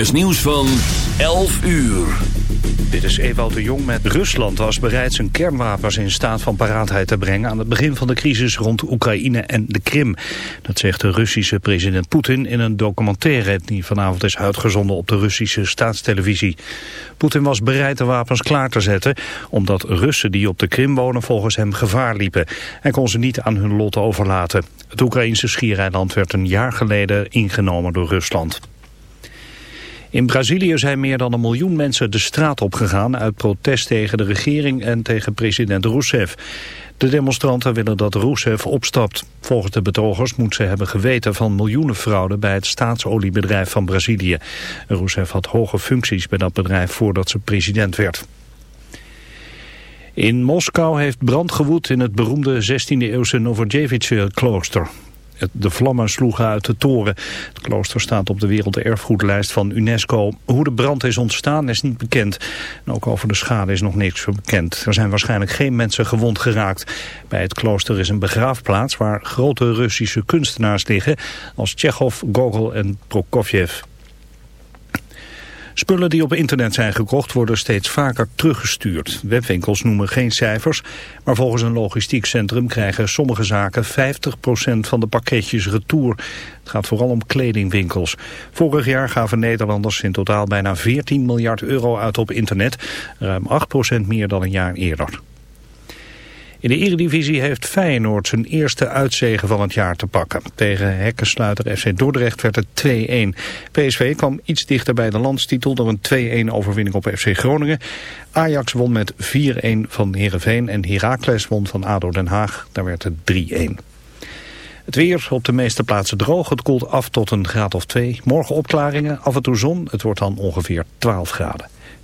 is nieuws van 11 uur. Dit is Ewout de Jong met Rusland was bereid zijn kernwapens in staat van paraatheid te brengen aan het begin van de crisis rond Oekraïne en de Krim. Dat zegt de Russische president Poetin in een documentaire die vanavond is uitgezonden op de Russische staatstelevisie. Poetin was bereid de wapens klaar te zetten omdat Russen die op de Krim wonen volgens hem gevaar liepen. Hij kon ze niet aan hun lot overlaten. Het Oekraïnse schiereiland werd een jaar geleden ingenomen door Rusland. In Brazilië zijn meer dan een miljoen mensen de straat opgegaan uit protest tegen de regering en tegen president Rousseff. De demonstranten willen dat Rousseff opstapt. Volgens de betogers moet ze hebben geweten van miljoenen fraude bij het staatsoliebedrijf van Brazilië. Rousseff had hoge functies bij dat bedrijf voordat ze president werd. In Moskou heeft brand gewoed in het beroemde 16e-eeuwse Novojevich-klooster. De vlammen sloegen uit de toren. Het klooster staat op de werelderfgoedlijst van UNESCO. Hoe de brand is ontstaan is niet bekend. En ook over de schade is nog niks bekend. Er zijn waarschijnlijk geen mensen gewond geraakt. Bij het klooster is een begraafplaats waar grote Russische kunstenaars liggen... als Tsjechov, Gogol en Prokofjev. Spullen die op internet zijn gekocht worden steeds vaker teruggestuurd. Webwinkels noemen geen cijfers, maar volgens een logistiek centrum krijgen sommige zaken 50% van de pakketjes retour. Het gaat vooral om kledingwinkels. Vorig jaar gaven Nederlanders in totaal bijna 14 miljard euro uit op internet, ruim 8% meer dan een jaar eerder. In de Eredivisie heeft Feyenoord zijn eerste uitzegen van het jaar te pakken. Tegen hekkensluiter FC Dordrecht werd het 2-1. PSV kwam iets dichter bij de landstitel door een 2-1 overwinning op FC Groningen. Ajax won met 4-1 van Heerenveen en Heracles won van ADO Den Haag. Daar werd het 3-1. Het weer op de meeste plaatsen droog. Het koelt af tot een graad of 2. Morgen opklaringen, af en toe zon. Het wordt dan ongeveer 12 graden.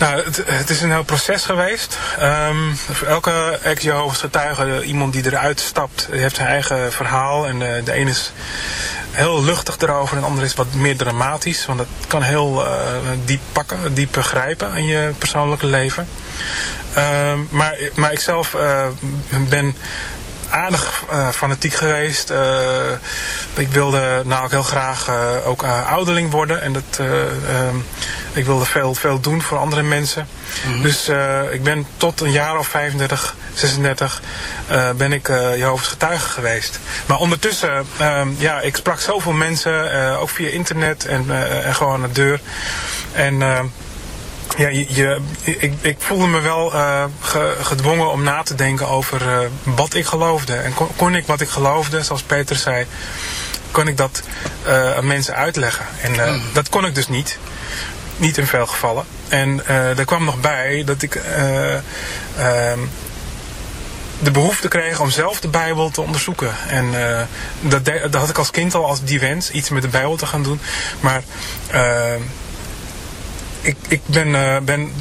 Nou, het, is een heel proces geweest. Um, voor elke ex-Jehovah's getuige, iemand die eruit stapt, heeft zijn eigen verhaal. En uh, de ene is heel luchtig erover en de andere is wat meer dramatisch. Want dat kan heel uh, diep pakken, diep begrijpen in je persoonlijke leven. Um, maar, maar ik zelf uh, ben aardig fanatiek geweest. Ik wilde nou ook heel graag ook ouderling worden. En dat, ehm, ik wilde veel, veel doen voor andere mensen. Mm -hmm. Dus ik ben tot een jaar of 35, 36 ben ik Jehovah's getuige geweest. Maar ondertussen, ehm, ja, ik sprak zoveel mensen, ook via internet en, en gewoon aan de deur. En ja, je, ik, ik voelde me wel gedwongen om na te denken over wat ik geloofde. En kon, kon, ik wat ik geloofde, zoals Peter zei, kon ik dat aan mensen uitleggen. En hmm. dat kon ik dus niet. Niet in veel gevallen. En uh, er kwam nog bij dat ik uh, uh, de behoefte kreeg om zelf de Bijbel te onderzoeken. En uh, dat, dat, had ik als kind al als die wens, iets met de Bijbel te gaan doen. Maar ik, ik ben, ben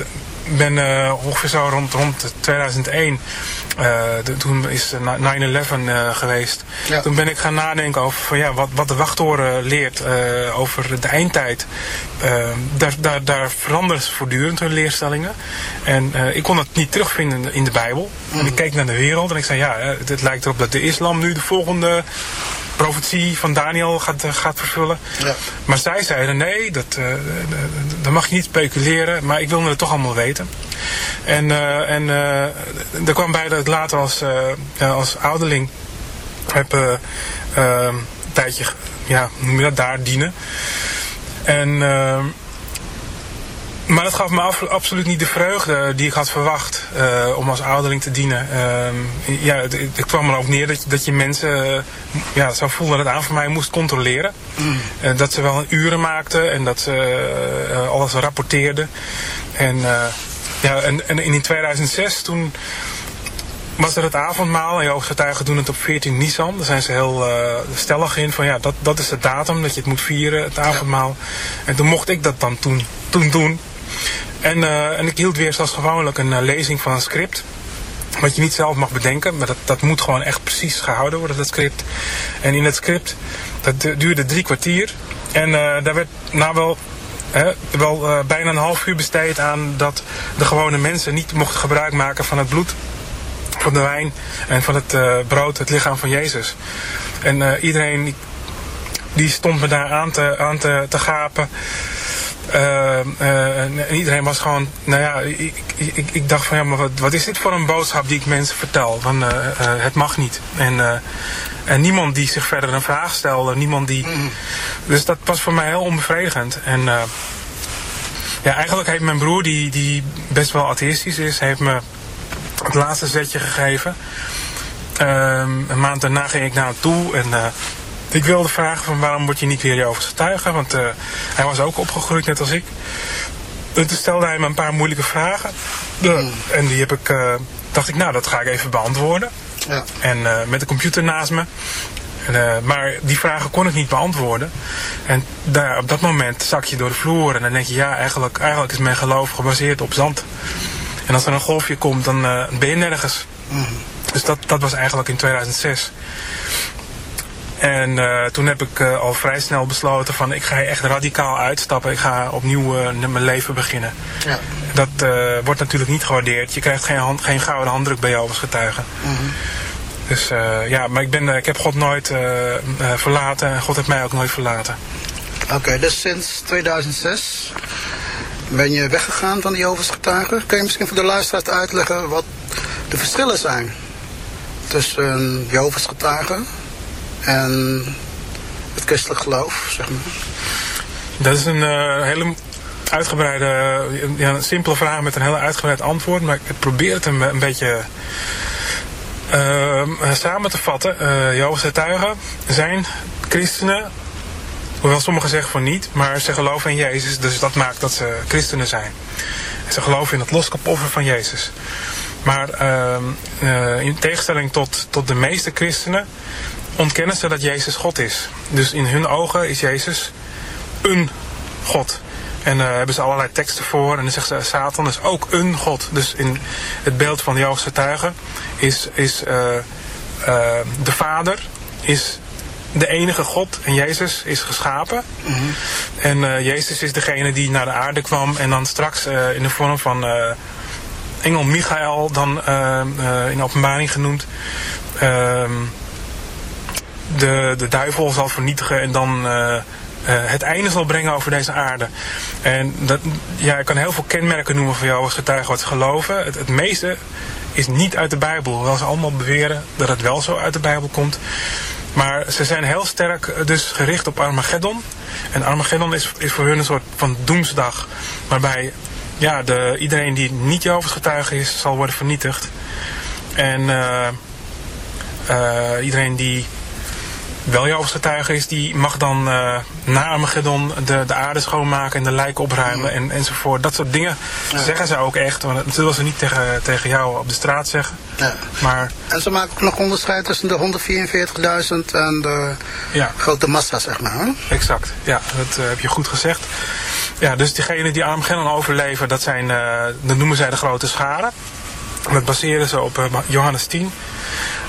ben uh, ongeveer zo rond, rond 2001, uh, de, toen is 9-11 uh, geweest. Ja. Toen ben ik gaan nadenken over van, ja, wat, wat de wachttoren leert over de eindtijd. daar, daar, daar veranderen ze voortdurend hun leerstellingen. En ik kon dat niet terugvinden in de Bijbel. En ik keek naar de wereld en ik zei, ja, het lijkt erop dat de islam nu de volgende profetie van Daniel gaat, eh, gaat vervullen. Ja. Maar zij zeiden nee, dat, uh, dat mag je niet speculeren, maar ik wilde het toch allemaal weten. En, uh, en uh, er kwam bij dat later als, als ouderling heb een tijdje, ja, noem je dat, daar dienen. En maar dat gaf me absoluut niet de vreugde die ik had verwacht uh, om als ouderling te dienen. Uh, ja, het, het, kwam erop neer dat, dat je mensen uh, ja, zou voelen dat het aan voor mij moest controleren. Mm. dat ze wel uren maakten en dat ze alles rapporteerden. En, ja, en, en in 2006 toen was er het avondmaal en jouw getuigen doen het op 14 Nisan. Daar zijn ze heel stellig in van ja, dat, dat is de datum dat je het moet vieren, het avondmaal. En toen mocht ik dat dan toen, toen doen. En, uh, en ik hield weer zoals gewoonlijk een uh, lezing van een script. Wat je niet zelf mag bedenken, maar dat, dat moet gewoon echt precies gehouden worden, dat script. En in het script, dat duurde drie kwartier. En daar werd nou wel, hè, wel bijna een half uur besteed aan dat de gewone mensen niet mochten gebruik maken van het bloed, van de wijn en van het brood, het lichaam van Jezus. En iedereen die stond me daar aan te, aan te, te gapen. Uh, uh, en iedereen was gewoon, nou ja, ik, ik, ik dacht van ja, maar wat, wat, is dit voor een boodschap die ik mensen vertel? Van uh, het mag niet. En, en niemand die zich verder een vraag stelde, niemand die. Mm. Dus dat was voor mij heel onbevredigend. En ja, eigenlijk heeft mijn broer, die, die best wel atheïstisch is, heeft me het laatste zetje gegeven. Ehm, een maand daarna ging ik naar hem toe en ik wilde vragen van waarom word je niet weer Jehovah's getuige? Want uh, hij was ook opgegroeid net als ik. En toen stelde hij me een paar moeilijke vragen. Hmm. En die heb ik, uh, dacht ik, nou dat ga ik even beantwoorden. Ja. En met de computer naast me. En, maar die vragen kon ik niet beantwoorden. En daar, op dat moment zak je door de vloer en dan denk je, ja, eigenlijk, eigenlijk is mijn geloof gebaseerd op zand. En als er een golfje komt, dan ben je nergens. Mm. Dus dat, dat was eigenlijk in 2006. En uh, toen heb ik uh, al vrij snel besloten van ik ga echt radicaal uitstappen. Ik ga opnieuw uh, mijn leven beginnen. Ja. Dat wordt natuurlijk niet gewaardeerd. Je krijgt geen, hand, geen gouden handdruk bij jou als getuige. Mm -hmm. Dus ja, maar ik, ben, ik heb God nooit verlaten en God heeft mij ook nooit verlaten. Oké, dus sinds 2006 ben je weggegaan van de Jehovah's getuigen. Kun je misschien voor de luisteraars uitleggen wat de verschillen zijn tussen Jehovah's getuigen en het christelijk geloof, zeg maar? Dat is een uh, hele uitgebreide, ja, een simpele vraag met een heel uitgebreid antwoord. Maar ik probeer het een, een beetje uh, samen te vatten. Uh, getuigen zijn christenen, hoewel sommigen zeggen van niet, maar ze geloven in Jezus. Dus dat maakt dat ze christenen zijn. Ze geloven in het loskapoffer van Jezus. Maar uh, in tegenstelling tot, tot de meeste christenen ontkennen ze dat Jezus God is. Dus in hun ogen is Jezus een God. En daar uh, hebben ze allerlei teksten voor. En dan zeggen ze, Satan is ook een God. Dus in het beeld van de Joodse getuigen is, is uh, de Vader is de enige God. En Jezus is geschapen. Mm -hmm. En Jezus is degene die naar de aarde kwam. En dan straks in de vorm van engel Michael, dan in openbaring genoemd ehm, de, de duivel zal vernietigen en dan uh, het einde zal brengen over deze aarde. En dat, ja, ik kan heel veel kenmerken noemen van jou als getuige wat ze geloven. Het, het meeste is niet uit de Bijbel. Hoewel ze allemaal beweren dat het wel zo uit de Bijbel komt. Maar ze zijn heel sterk dus gericht op Armageddon. En Armageddon is, is voor hun een soort van doemsdag. Waarbij ja, de, iedereen die niet Jehovah's getuige is, zal worden vernietigd. En uh, uh, iedereen die wel Jehovah's getuige is, die mag dan uh, na Armageddon de, de aarde schoonmaken en de lijken opruimen en, enzovoort. Dat soort dingen zeggen ze ook echt. Want dat zullen ze niet tegen, tegen jou op de straat zeggen. Ja. Maar, en ze maken ook nog onderscheid tussen de 144.000 en de ja. grote massa, zeg maar. Hè? Exact, ja, dat uh, heb je goed gezegd. Ja, dus diegenen die Armageddon overleven, dat, zijn, uh, dat noemen zij de grote scharen. Dat baseren ze op Johannes 10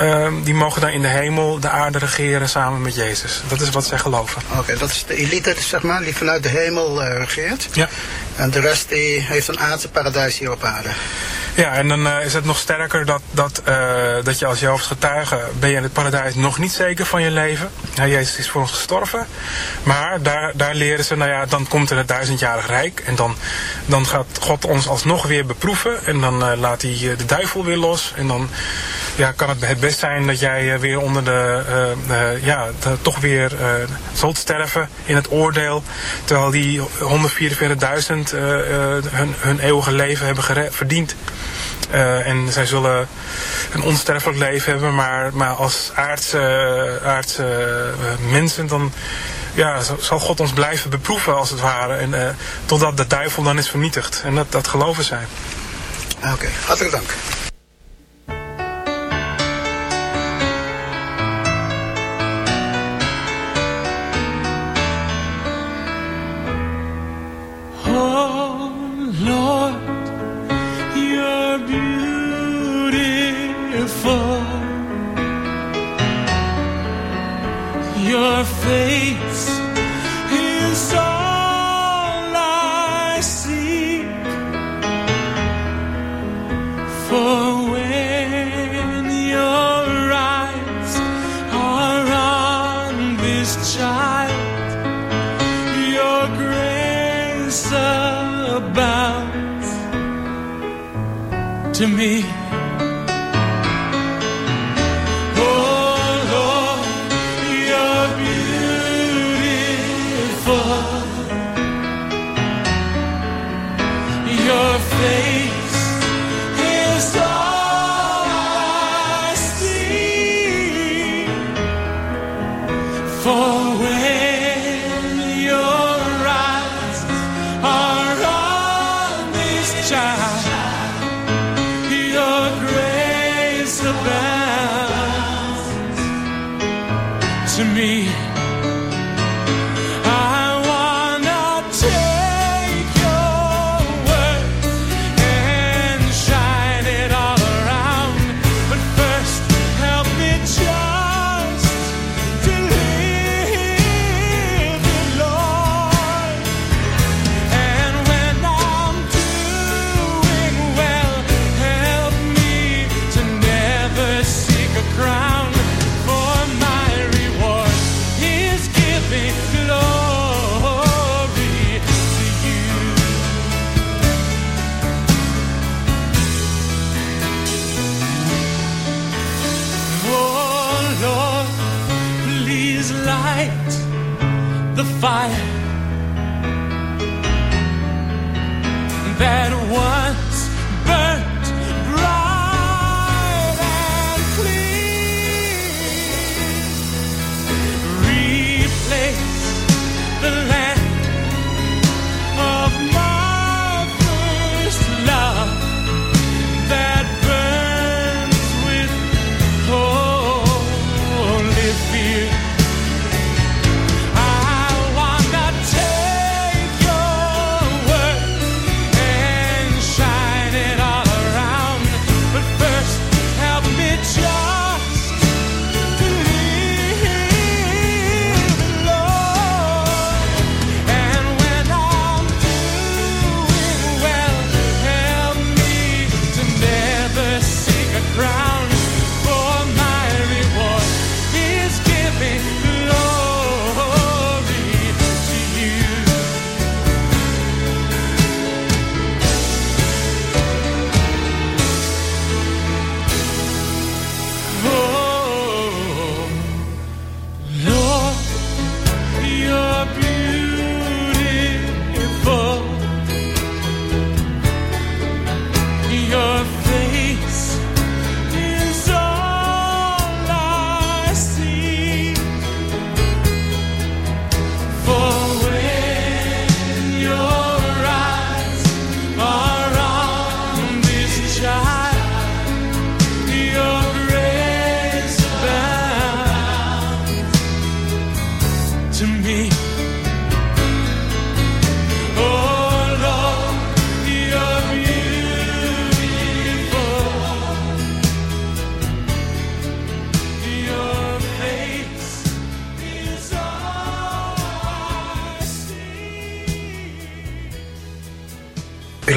uh, die mogen dan in de hemel de aarde regeren samen met Jezus. Dat is wat zij geloven. Oké, okay, dat is de elite, zeg maar, die vanuit de hemel uh, regeert. Ja. En de rest die heeft een aardse paradijs hier op aarde. Ja, en dan uh, is het nog sterker dat, dat, uh, dat je als Jehovah's getuige ben je in het paradijs nog niet zeker van je leven. Jezus is voor ons gestorven. Maar daar, daar leren ze, nou ja, dan komt er het duizendjarig rijk. En dan, dan gaat God ons alsnog weer beproeven. En dan laat hij de duivel weer los. En dan ja, kan het het best zijn dat jij weer onder de, ja, de, toch weer zult sterven in het oordeel. Terwijl die 144.000 hun, hun eeuwige leven hebben verdiend. Uh, en zij zullen een onsterfelijk leven hebben, maar, maar als aardse, aardse mensen dan ja, zal God ons blijven beproeven als het ware. En, totdat de duivel dan is vernietigd. En dat, dat geloven zij. Oké, hartelijk dank.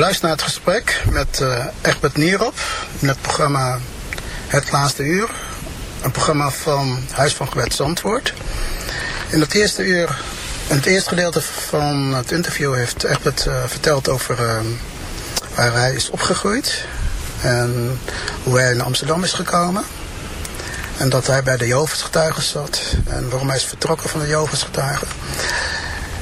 Luistert naar het gesprek met eh Egbert Nierop in het programma Het Laatste Uur. Een programma van Huis van Gewet Zandvoort. In het eerste uur, in het eerste gedeelte van het interview heeft Egbert eh, verteld over eh, waar hij is opgegroeid. En hoe hij naar Amsterdam is gekomen. En dat hij bij de Jehovah's getuigen zat. En waarom hij is vertrokken van de Jehovah's getuigen.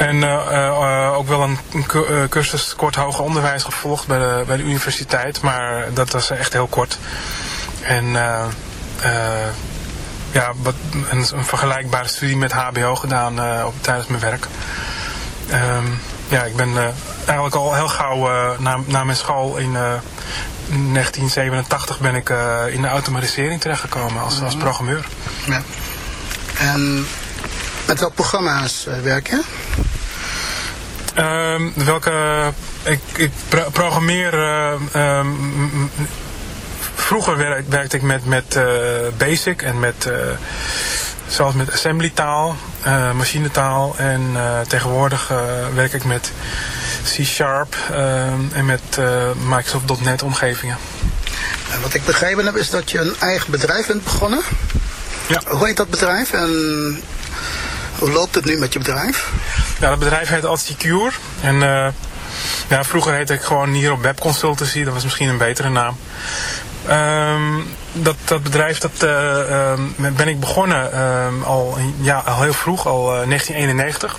En eh, eh, ook wel een, eh, cursus kort hoger onderwijs gevolgd bij de, bij de universiteit, maar dat was echt heel kort. En ja, wat, een, een vergelijkbare studie met HBO gedaan op, tijdens mijn werk. Ehm, ja, ik ben eigenlijk al heel gauw na, na mijn school in eh, 1987 ben ik in de automatisering terechtgekomen als, als programmeur. Ja. En met welke programma's werk je? Ehm, welke, ik, ik pro- programmeer, eh, ehm, m- m- vroeger werk- werkte ik met, met eh, Basic en met, eh, zelfs met assembly taal, eh, machinetaal en tegenwoordig werk ik met C-Sharp ehm, en met Microsoft.NET omgevingen. En wat ik begrepen heb is dat je een eigen bedrijf bent begonnen. Ja. Hoe heet dat bedrijf en hoe loopt het nu met je bedrijf? Ja, dat bedrijf heet Altsecure. En eh, ja, vroeger heette ik gewoon hier op Web Consultancy. Dat was misschien een betere naam. Ehm, dat, dat bedrijf dat, eh, ehm, ben ik begonnen ehm, al, ja, al heel vroeg, al eh, 1991.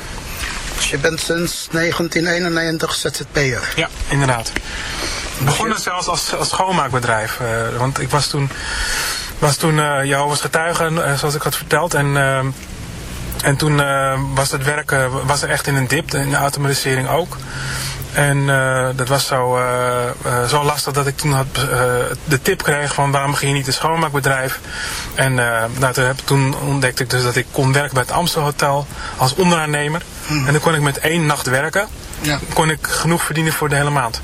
Je bent sinds 1991 ZZP'er. Ja, inderdaad. Begonnen zelfs als, schoonmaakbedrijf. eh, want ik was toen, was toen eh Jehovah's getuige, eh, zoals ik had verteld. En, en toen was het werken was er echt in een dip, in de automatisering ook. En eh, dat was zo, eh, eh, zo lastig dat ik toen had, de tip kreeg van waarom begin je niet een schoonmaakbedrijf. En nou, toen, heb, toen ontdekte ik dus dat ik kon werken bij het Amstel Hotel als onderaannemer. En dan kon ik met één nacht werken. Ja. Kon ik genoeg verdienen voor de hele maand.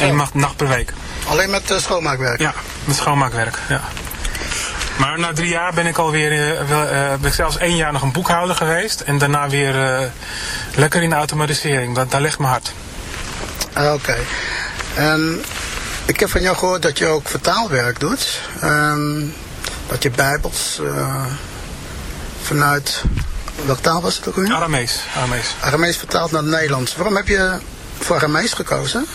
Eén nacht, nacht per week. Alleen met schoonmaakwerk? Ja, met schoonmaakwerk. Ja. Maar na drie jaar ben ik alweer, uh, uh, ben ik zelfs één jaar nog een boekhouder geweest. En daarna weer uh, lekker in de automatisering. Dat, daar ligt mijn hart. Ah, Oké. En ik heb van jou gehoord dat je ook vertaalwerk doet. Um, dat je bijbels uh, vanuit... Welke taal was het ook weer? Aramees. Aramees. Aramees vertaald naar het Nederlands. Waarom heb je voor Aramees gekozen?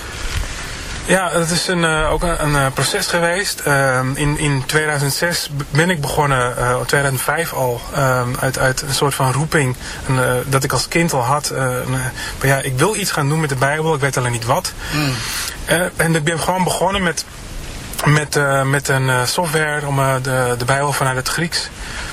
Ja, het is een, uh, ook een, een uh, proces geweest. Uh, in, in 2006 ben ik begonnen, uh, 2005 al, uit, uit een soort van roeping een, dat ik als kind al had. Maar ja, ik wil iets gaan doen met de Bijbel, ik weet alleen niet wat. Mm. en ik ben gewoon begonnen met met, eh, met een eh, software om eh, de, de Bijbel vanuit het Grieks eh,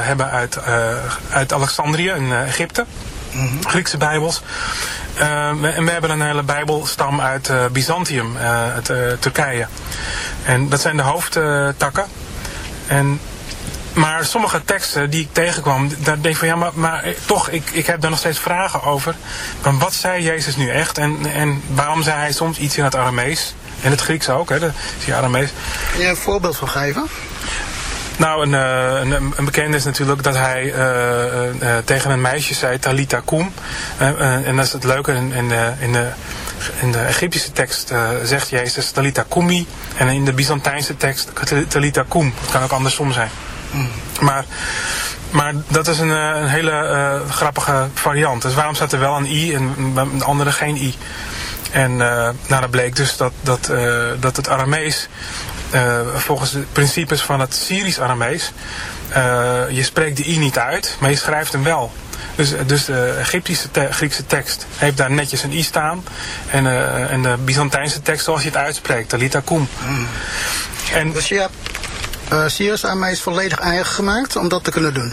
hebben uit, eh, uit Alexandrië in eh, Egypte, Griekse Bijbels. Eh, en we hebben een hele Bijbelstam uit eh, Byzantium, eh, eh, Turkije. En dat zijn de hoofdtakken. En maar sommige teksten die ik tegenkwam, daar denk ik van ja, maar, maar eh, toch, ik, ik heb daar nog steeds vragen over. Van wat zei Jezus nu echt? En, en waarom zei hij soms iets in het Aramees? En het Grieks ook, hè? Dat is die Aramees. Kun je een voorbeeld van geven? Nou, een, eh, een, een bekende is natuurlijk dat hij eh, eh, tegen een meisje zei, Talita Kum. Eh, en dat is het leuke, in, in, de, in, de, in de Egyptische tekst eh, zegt Jezus Talita Kumi. En in de Byzantijnse tekst Talita Kum. Het kan ook andersom zijn. Maar, maar dat is een, een hele grappige variant. Dus waarom staat er wel een i en bij de andere geen i? En nou, dat bleek dus dat, dat, dat het Aramees, eh, volgens de principes van het Syrisch-Aramees, eh, je spreekt de i niet uit, maar je schrijft hem wel. Dus, dus de Egyptische te- Griekse tekst heeft daar netjes een i staan. En, eh, en de Byzantijnse tekst zoals je het uitspreekt, Talita Kum. En, Dus je hebt mij is volledig eigen gemaakt om dat te kunnen doen.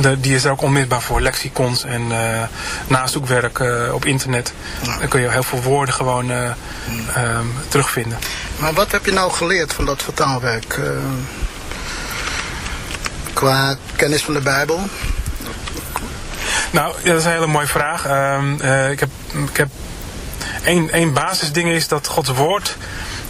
De, die is er ook onmisbaar voor, lexicons en eh, nazoekwerk eh, op internet. Dan kun je heel veel woorden gewoon eh, ehm, terugvinden. Maar wat heb je nou geleerd van dat vertaalwerk? qua kennis van de Bijbel? Nou, ja, dat is een hele mooie vraag. Ehm, eh, ik heb, ik heb één, één basisding is dat Gods woord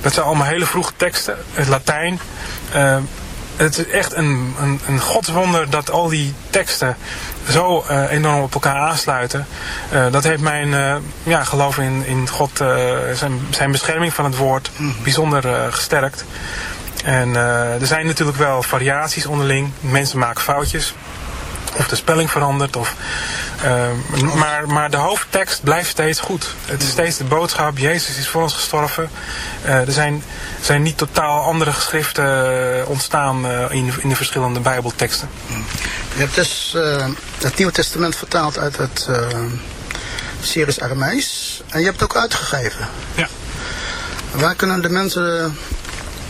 Dat zijn allemaal hele vroege teksten. Het Latijn. Eh, het is echt een, een, een godswonder dat al die teksten zo eh, enorm op elkaar aansluiten. Eh, dat heeft mijn ja, geloof in, in God, zijn, zijn bescherming van het woord, bijzonder eh, gesterkt. En er zijn natuurlijk wel variaties onderling. Mensen maken foutjes. Of de spelling verandert. Of, eh, maar, maar de hoofdtekst blijft steeds goed. Het is steeds de boodschap. Jezus is voor ons gestorven. Eh, er zijn, zijn niet totaal andere geschriften eh, ontstaan eh, in, in de verschillende bijbelteksten. Je hebt dus het Nieuwe Testament vertaald uit het Syrisch Aramees. En je hebt het ook uitgegeven. Ja. Waar kunnen de mensen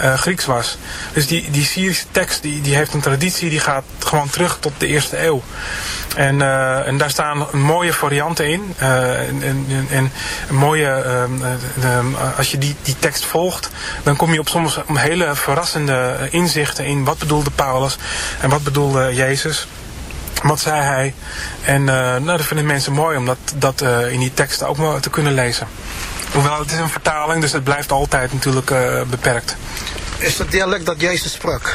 eh, Grieks was. Dus die, die Syrische tekst die, die heeft een traditie die gaat gewoon terug tot de eerste eeuw. En, eh, en daar staan mooie varianten in. eh, en, en, en mooie, ehm, eh, ehm, als je die, die tekst volgt, dan kom je op soms hele verrassende inzichten in wat bedoelde Paulus en wat bedoelde Jezus. Wat zei hij? En nou, dat vinden mensen mooi om dat, dat in die teksten ook te kunnen lezen. Hoewel het is een vertaling, dus het blijft altijd natuurlijk eh, beperkt. Is het dialect dat Jezus sprak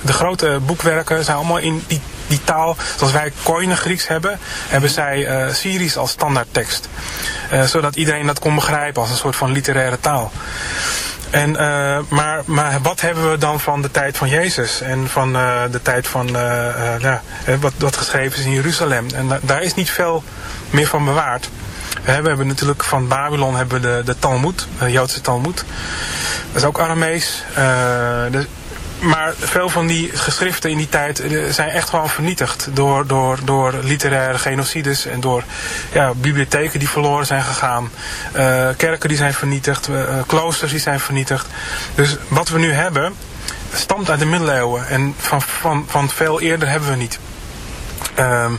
De grote boekwerken zijn allemaal in die, die taal. Zoals wij Koine Grieks hebben, hebben zij eh, Syrisch als standaardtekst. Eh, zodat iedereen dat kon begrijpen als een soort van literaire taal. En, eh, maar, maar wat hebben we dan van de tijd van Jezus en van de tijd van ja, wat, wat geschreven is in Jeruzalem? En da- daar is niet veel meer van bewaard. We hebben natuurlijk van Babylon hebben de, de Talmud, de Joodse Talmud. Dat is ook Aramees. Dus- maar veel van die geschriften in die tijd eh, zijn echt gewoon vernietigd door, door, door literaire genocides en door ja, bibliotheken die verloren zijn gegaan, eh, kerken die zijn vernietigd, eh, kloosters die zijn vernietigd. Dus wat we nu hebben stamt uit de middeleeuwen en van, van, van veel eerder hebben we niet. Ehm,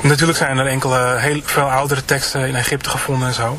natuurlijk zijn er enkele heel veel oudere teksten in Egypte gevonden en zo.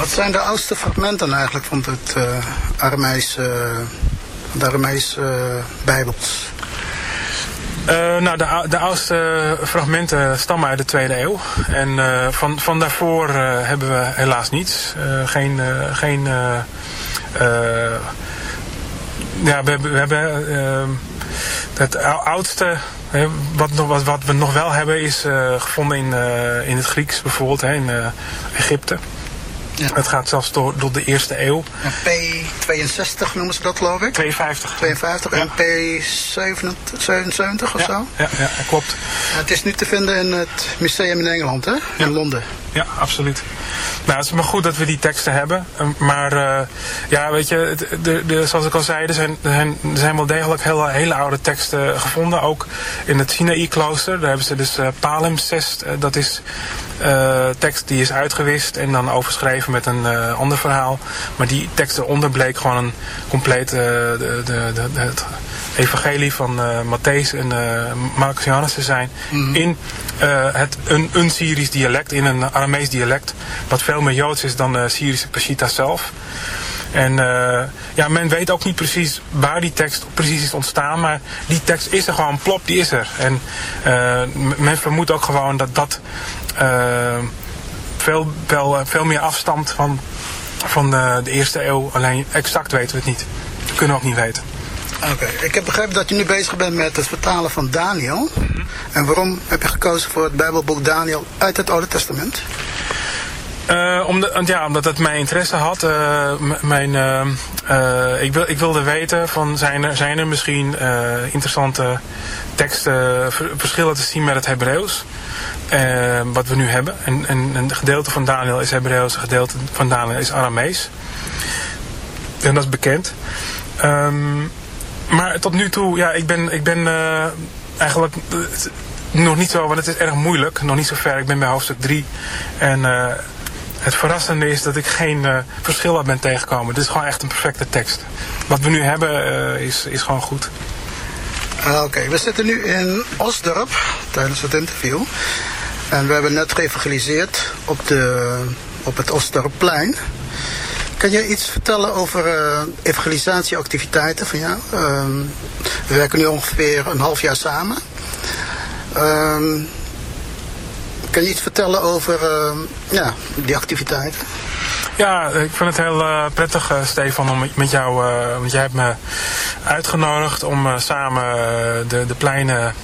Wat zijn de oudste fragmenten eigenlijk van het Aramees, eh, de Aramees eh, Bijbels? Eh, nou, de, de oudste fragmenten stammen uit de tweede eeuw. En van, van daarvoor hebben we helaas niets. Geen. geen ja, we. We hebben het ou- oudste. wat, wat, wat we nog wel hebben is gevonden in, in het Grieks bijvoorbeeld, hè, in Egypte. Ja. Het gaat zelfs door, door de eerste eeuw. En P62 noemen ze dat geloof ik? 52. 52 en P77 of Ja, zo? ja, ja, klopt. Het is nu te vinden in het museum in Engeland, hè? In Londen. Ja, absoluut. Nou, het is maar goed dat we die teksten hebben. Eh, Maar eh, ja, weet je, de, de, zoals ik al zei, er zijn, er zijn, wel degelijk hele, hele oude teksten gevonden. Ook in het Sinaï-klooster. Daar hebben ze dus eh palimpsest. dat is tekst die is uitgewist en dan overschreven met een ander verhaal. Maar die tekst eronder bleek gewoon een compleet de, de, de, evangelie van eh Matthäus en eh Marcus Johannes te zijn. In eh, het, een, een Syrisch dialect, in een Aramees dialect. Wat veel meer Joods is dan de Syrische Peshitta zelf. En ja, men weet ook niet precies waar die tekst precies is ontstaan. Maar die tekst is er gewoon, plop, die is er. En men vermoedt ook gewoon dat dat veel, wel, veel meer afstamt van, van de, de eerste eeuw. Alleen exact weten we het niet. Dat kunnen we ook niet weten. Oké, ik heb begrepen dat je nu bezig bent met het vertalen van Daniel. En waarom heb je gekozen voor het Bijbelboek Daniel uit het Oude Testament? Eh, omdat, ja, omdat het mijn interesse had. eh, mijn, eh, ik, wil, ik wilde weten van zijn er, zijn er misschien interessante teksten, ver- verschillen te zien met het Hebreeuws. wat we nu hebben. En, en een gedeelte van Daniel is Hebreeuws, een gedeelte van Daniel is Aramees. En dat is bekend. Ehm, maar tot nu toe, ja, ik ben, ik ben eh, eigenlijk eh, nog niet zo, want het is erg moeilijk. Nog niet zo ver. Ik ben bij hoofdstuk 3. En eh, het verrassende is dat ik geen verschil ben tegengekomen. Dit is gewoon echt een perfecte tekst. Wat we nu hebben is, is gewoon goed. Ah, Oké, we zitten nu in Osdorp tijdens het interview. En we hebben net geëvangeliseerd op, de, op het Osdorpplein. Kan je iets vertellen over eh, evangelisatieactiviteiten van jou? Ehm, we werken nu ongeveer een half jaar samen. Ehm, kan je iets vertellen over ehm, ja, die activiteiten? Ja, ik vind het heel eh, prettig, eh, Stefan, om met- jou, eh, want jij hebt me uitgenodigd om eh, samen eh, de, de pleinen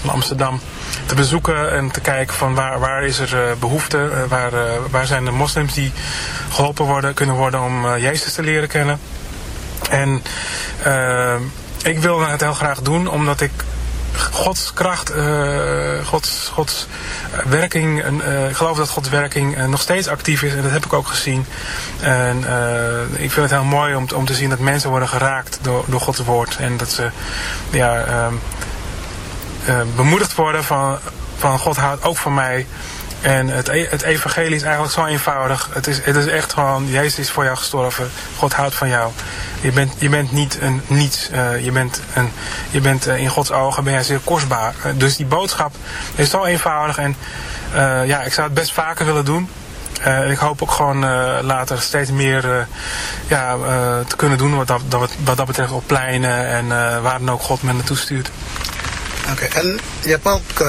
van Amsterdam te bezoeken en te kijken van waar, waar is er eh, behoefte, eh, waar, eh, waar zijn de moslims die geholpen worden, kunnen worden om eh, Jezus te leren kennen. En eh, ik wilde het heel graag doen omdat ik Gods kracht, eh, Gods, Gods werking, en, ik geloof dat Gods werking nog steeds actief is en dat heb ik ook gezien. En ik vind het heel mooi om, om te zien dat mensen worden geraakt door, door Gods woord en dat ze ja, ehm, eh, bemoedigd worden van, van God houdt ook van mij. En het, e- het evangelie is eigenlijk zo eenvoudig. Het is, het is echt gewoon, Jezus is voor jou gestorven. God houdt van jou. Je bent, je bent niet een niets. eh, je bent, een, je bent eh, in Gods ogen ben jij zeer kostbaar. Eh, dus die boodschap is zo eenvoudig. En ja, ik zou het best vaker willen doen. Eh, ik hoop ook gewoon later steeds meer ja, te kunnen doen wat dat, dat, wat dat betreft op pleinen en waar dan ook God me naartoe stuurt. Oké, en je hebt ook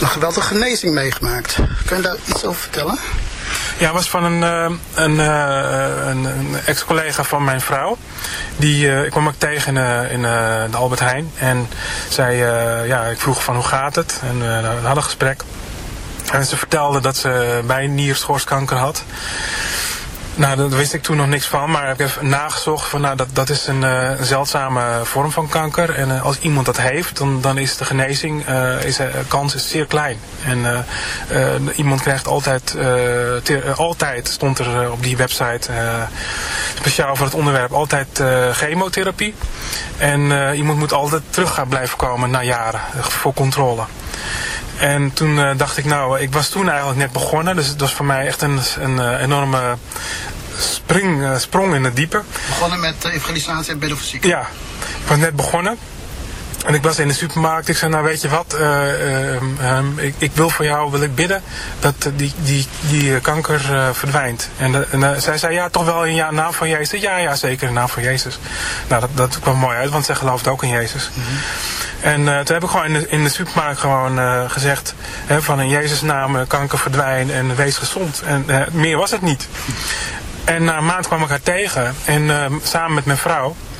een geweldige genezing meegemaakt. Kun je daar iets over vertellen? Ja, was van een, eh, een, eh, een, een ex-collega van mijn vrouw. Die, eh, ik kwam ook tegen in, de Albert Heijn. En zij, ja, ik vroeg van hoe gaat het? En we hadden een gesprek. En ze vertelde dat ze bijnierschoorskanker had. Nou, daar wist ik toen nog niks van, maar ik heb nagezocht van, nou, dat, dat is een, eh, zeldzame vorm van kanker. En eh, als iemand dat heeft, dan, dan is de genezing, eh, is, de kans is zeer klein. En iemand krijgt altijd, altijd stond er op die website, speciaal voor het onderwerp, altijd chemotherapie. En iemand moet altijd terug gaan blijven komen na jaren, voor controle. En toen eh, dacht ik, nou, ik was toen eigenlijk net begonnen. Dus het was voor mij echt een, een eh, enorme spring, eh, sprong in het diepe. Begonnen met evangelisatie en zieken. Ja, ik was net begonnen. En ik was in de supermarkt. Ik zei, nou weet je wat, eh, eh, ehm, ik, ik wil voor jou wil ik bidden dat die, die, die kanker verdwijnt. En, en zij zei, ja, toch wel in ja, naam van Jezus. Ja, ja, zeker in naam van Jezus. Nou, dat, dat kwam mooi uit, want zij gelooft ook in Jezus. En eh, toen heb ik gewoon in de, in de supermarkt gewoon eh, gezegd, hè, van in Jezus naam eh, kanker verdwijnt en wees gezond. En meer was het niet. En na een maand kwam ik haar tegen. En samen met mijn vrouw.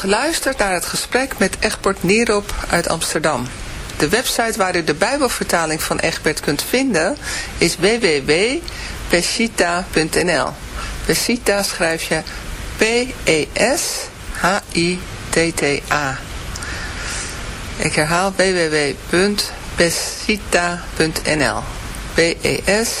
Geluisterd naar het gesprek met Egbert Nierop uit Amsterdam. De website waar u de Bijbelvertaling van Egbert kunt vinden is www.pesita.nl. Pesita schrijf je P-E-S-H-I-T-T-A. Ik herhaal www.pesita.nl. P-E-S-H-I-T-T-A.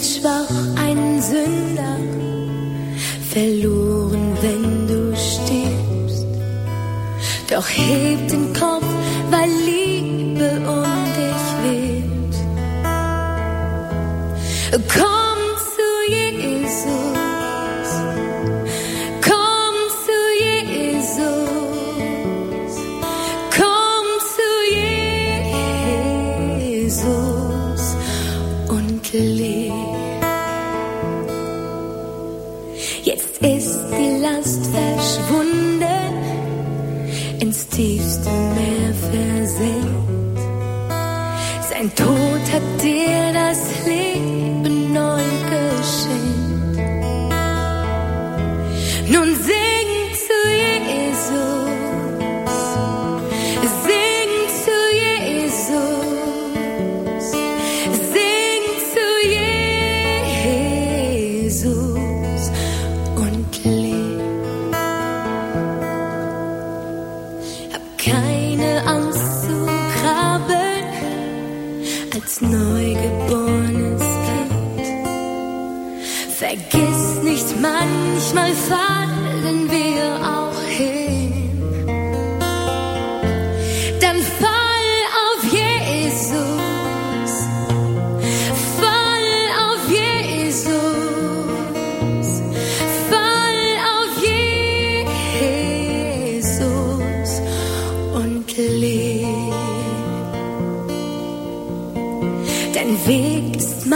mit Schwach ein Sünder, verloren, wenn du stirbst. Doch hebt den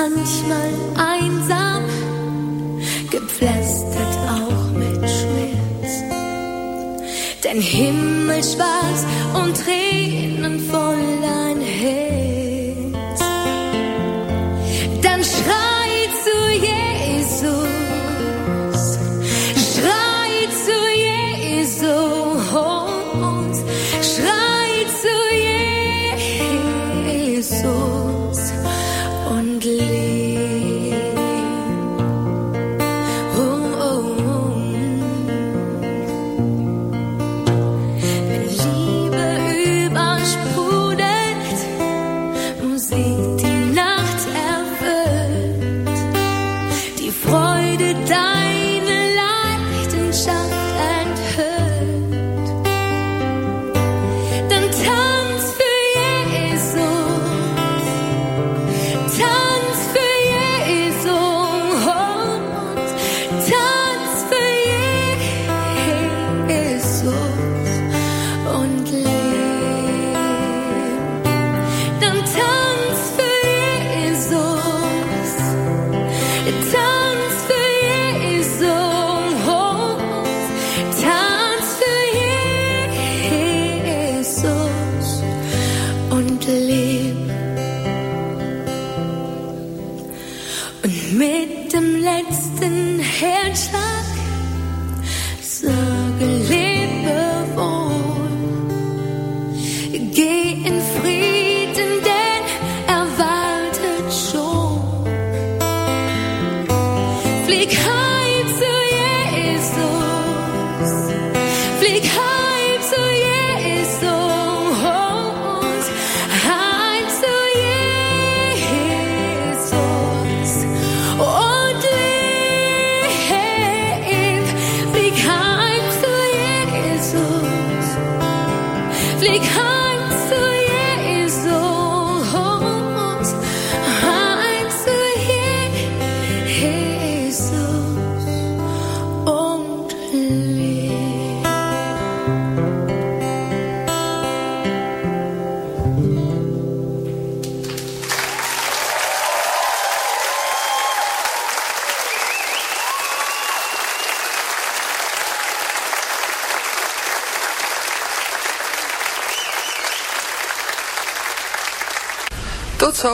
manchmal einsam, gepflastert auch mit Schmerz. Denn himmelschwarz und Regen.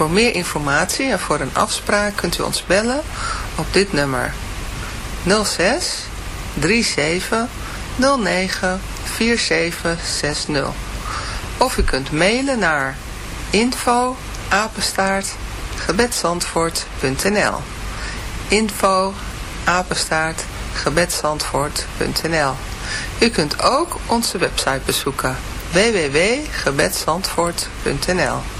Voor meer informatie en voor een afspraak kunt u ons bellen op dit nummer. 06 37 09 4760. Of u kunt mailen naar info apenstaart gebedsandvoort.nl info apenstaart gebedsandvoort.nl U kunt ook onze website bezoeken www.gebedsandvoort.nl